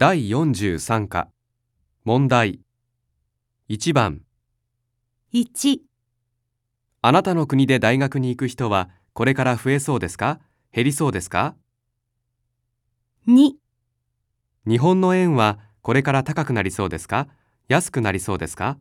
第43課。問題。1番。1、あなたの国で大学に行く人はこれから増えそうですか？減りそうですか？2、日本の円はこれから高くなりそうですか？安くなりそうですか？